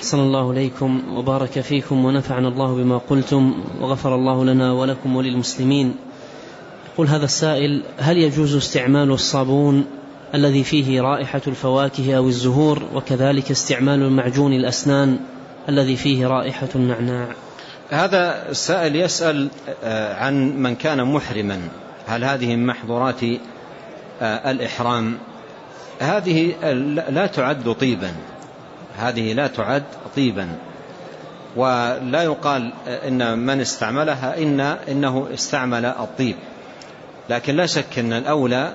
أحسن الله إليكم وبارك فيكم ونفعنا الله بما قلتم وغفر الله لنا ولكم وللمسلمين. يقول هذا السائل هل يجوز استعمال الصابون الذي فيه رائحة الفواكه أو الزهور وكذلك استعمال المعجون الأسنان الذي فيه رائحة النعناع؟ هذا السائل يسأل آه، عن من كان محرما. هل هذه من محظورات آه، الإحرام؟ هذه لا تعد طيبا. هذه لا تعد طيبا. ولا يقال إن من استعملها إن إنه استعمل الطيب. لكن لا شك أن الأولى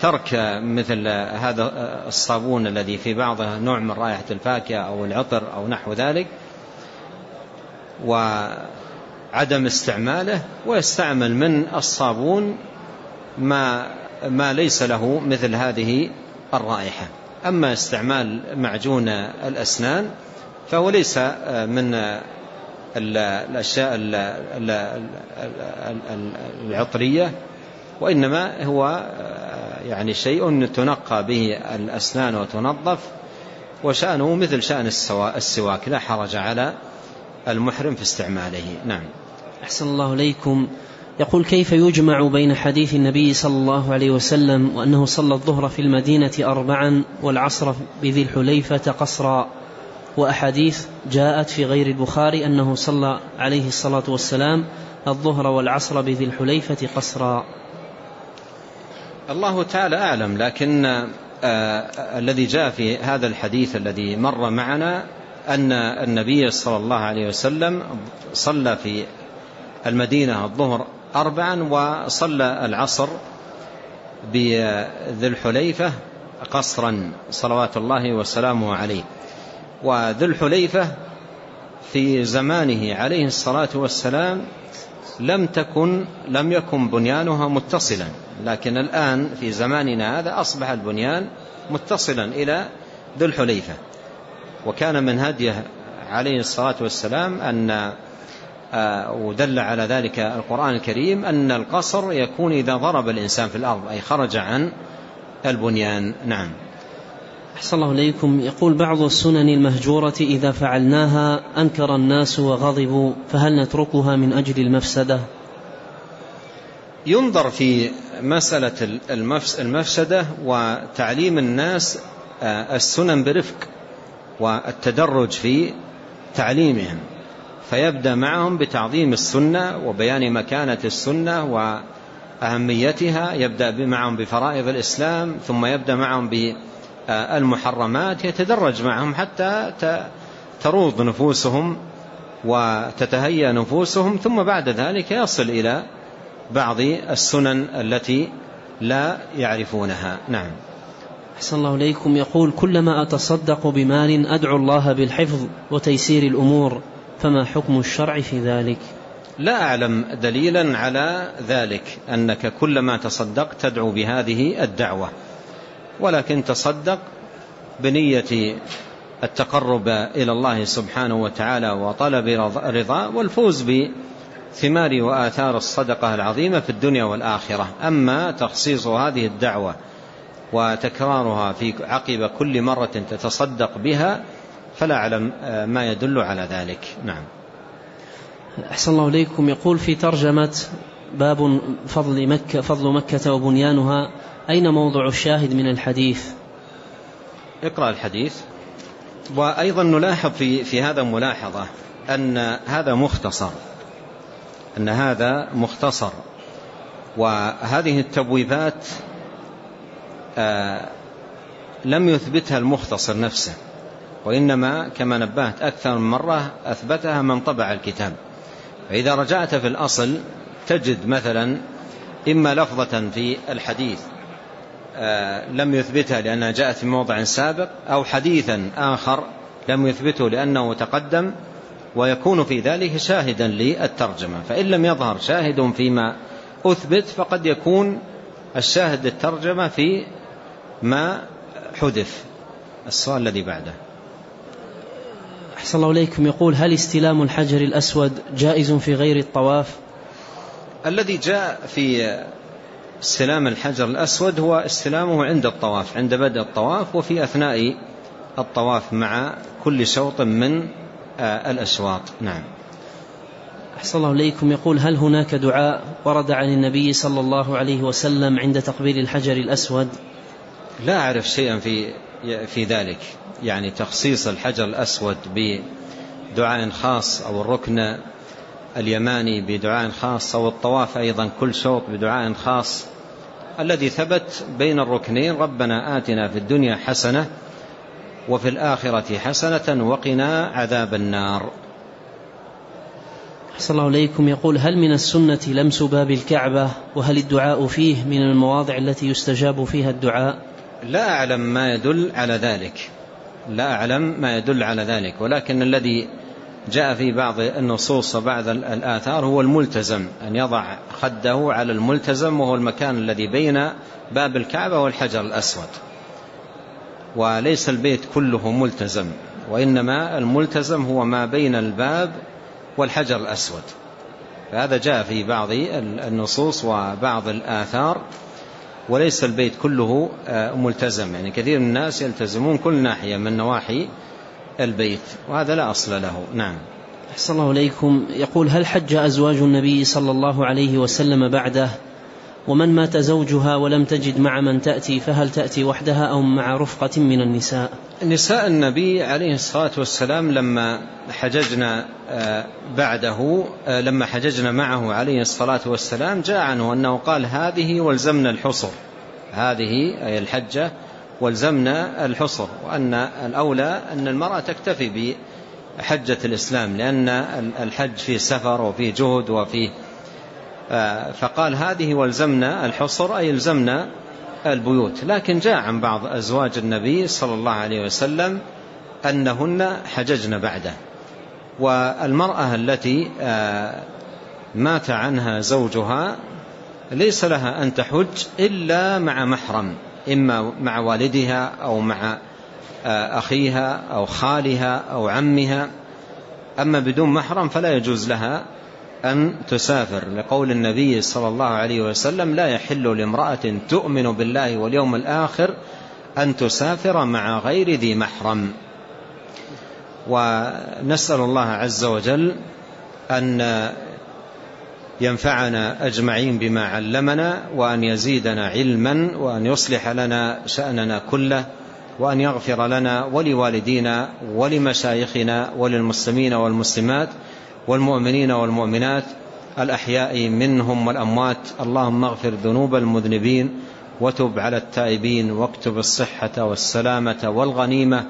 ترك مثل هذا الصابون الذي في بعضه نوع من رائحة الفاكهة أو العطر أو نحو ذلك وعدم استعماله ويستعمل من الصابون ما ما ليس له مثل هذه الرائحة. أما استعمال معجون الأسنان فهو ليس من الأشياء العطرية وإنما هو يعني شيء تنقى به الأسنان وتنظف وشأنه مثل شأن السواك لا حرج على المحرم في استعماله. نعم. أحسن الله إليكم. يقول كيف يجمع بين حديث النبي صلى الله عليه وسلم وأنه صلى الظهر في المدينة أربعا والعصر بذي الحليفة قصرا؟ وأحاديث جاءت في غير البخاري أنه صلى عليه الصلاة والسلام الظهر والعصر بذي الحليفة قصرا. الله تعالى أعلم لكن آه الذي جاء في هذا الحديث الذي مر معنا أن النبي صلى الله عليه وسلم صلى في المدينة الظهر أربعا وصلى العصر بذي الحليفة قصرا صلوات الله وسلامه عليه. وذي الحليفة في زمانه عليه الصلاة والسلام لم تكن لم يكن بنيانها متصلا لكن الآن في زماننا هذا أصبح البنيان متصلا إلى ذي الحليفة. وكان من هديه عليه الصلاة والسلام أن ودل على ذلك القرآن الكريم أن القصر يكون إذا ضرب الإنسان في الأرض أي خرج عن البنيان. نعم. أحسن الله إليكم. يقول بعض السنن المهجورة إذا فعلناها أنكر الناس وغضبوا فهل نتركها من أجل المفسدة؟ ينظر في مسألة المفسدة وتعليم الناس آه، السنن برفق والتدرج في تعليمهم. فيبدأ معهم بتعظيم السنة وبيان مكانة السنة وأهميتها. يبدأ معهم بفرائض الإسلام ثم يبدأ معهم بالمحرمات يتدرج معهم حتى تروض نفوسهم وتتهيأ نفوسهم ثم بعد ذلك يصل إلى بعض السنن التي لا يعرفونها. نعم. أحسن الله إليكم. يقول كلما أتصدق بمال أدعو الله بالحفظ وتيسير الأمور. فما حكم الشرع في ذلك؟ لا أعلم دليلا على ذلك أنك كلما تصدقت تدعو بهذه الدعوة. ولكن تصدق بنية التقرب إلى الله سبحانه وتعالى وطلب رضا والفوز بثمار وآثار الصدقة العظيمة في الدنيا والآخرة. أما تخصيص هذه الدعوة وتكرارها في عقب كل مرة تتصدق بها فلا أعلم آه، ما يدل على ذلك. نعم. أحسن الله إليكم. يقول في ترجمة باب فضل مكة فضل مكة وبنيانها أين موضع الشاهد من الحديث؟ اقرأ الحديث. وأيضا نلاحظ في, في هذا ملاحظة أن هذا مختصر أن هذا مختصر. وهذه التبويبات آه لم يثبتها المختصر نفسه. وإنما كما نبهت أكثر من مرة أثبتها من طبع الكتاب. فإذا رجعت في الأصل تجد مثلا إما لفظة في الحديث آه، لم يثبتها لأنها جاءت في موضع سابق أو حديثا آخر لم يثبته لأنه تقدم ويكون في ذلك شاهدا للترجمة. فإن لم يظهر شاهد فيما أثبت فقد يكون الشاهد للترجمة في ما حدث السؤال الذي بعده. أحسن الله إليكم. يقول هل استلام الحجر الأسود جائز في غير الطواف؟ الذي جاء في استلام الحجر الأسود هو استلامه عند الطواف عند بدء الطواف وفي أثناء الطواف مع كل شوط من الأشواط. نعم. أحسن الله إليكم. يقول هل هناك دعاء ورد عن النبي صلى الله عليه وسلم عند تقبيل الحجر الأسود؟ لا أعرف شيئا في في ذلك. يعني تخصيص الحجر الأسود بدعاء خاص أو الركن اليماني بدعاء خاص أو الطواف أيضا كل شوط بدعاء خاص الذي ثبت بين الركنين ربنا آتنا في الدنيا حسنة وفي الآخرة حسنة وقنا عذاب النار. أحسن الله إليكم. يقول هل من السنة لمس باب الكعبة؟ وهل الدعاء فيه من المواضع التي يستجاب فيها الدعاء؟ لا أعلم ما يدل على ذلك. لا أعلم ما يدل على ذلك. ولكن الذي جاء في بعض النصوص وبعض الآثار هو الملتزم أن يضع خده على الملتزم وهو المكان الذي بين باب الكعبة والحجر الأسود. وليس البيت كله ملتزم وإنما الملتزم هو ما بين الباب والحجر الأسود. فهذا جاء في بعض النصوص وبعض الآثار. وليس البيت كله ملتزم. يعني كثير من الناس يلتزمون كل ناحية من نواحي البيت وهذا لا أصل له. نعم. أحسن الله إليكم. يقول هل حج أزواج النبي صلى الله عليه وسلم بعده؟ ومن مات زوجها ولم تجد مع من تأتي فهل تأتي وحدها أو مع رفقة من النساء؟ نساء النبي عليه الصلاة والسلام لما حججنا بعده لما حججنا معه عليه الصلاة والسلام جاء عنه أنه قال هذه والزمنا الحصر. هذه أي الحجة والزمنا الحصر وأن الأولى أن المرأة تكتفي بحجة الإسلام لأن الحج فيه سفر وفيه جهد وفيه فقال هذه والزمنا الحصر أي الزمنا البيوت لكن جاء عن بعض أزواج النبي صلى الله عليه وسلم أنهن حججن بعده. والمرأة التي مات عنها زوجها ليس لها أن تحج إلا مع محرم إما مع والدها أو مع أخيها أو خالها أو عمها. أما بدون محرم فلا يجوز لها أن تسافر لقول النبي صلى الله عليه وسلم لا يحل لامرأة تؤمن بالله واليوم الآخر أن تسافر مع غير ذي محرم. ونسأل الله عز وجل أن ينفعنا أجمعين بما علمنا وأن يزيدنا علما وأن يصلح لنا شأننا كله وأن يغفر لنا ولوالدينا ولمشايخنا وللمسلمين والمسلمات والمؤمنين والمؤمنات الأحياء منهم والأموات. اللهم اغفر ذنوب المذنبين وتب على التائبين واكتب الصحة والسلامة والغنيمة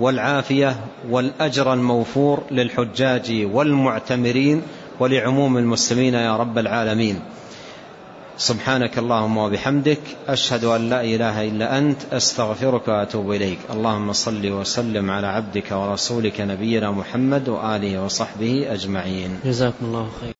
والعافية والأجر الموفور للحجاج والمعتمرين ولعموم المسلمين يا رب العالمين. سبحانك اللهم وبحمدك أشهد أن لا إله إلا أنت أستغفرك وأتوب إليك. اللهم صل وسلم على عبدك ورسولك نبينا محمد وآله وصحبه أجمعين. جزاكم الله خير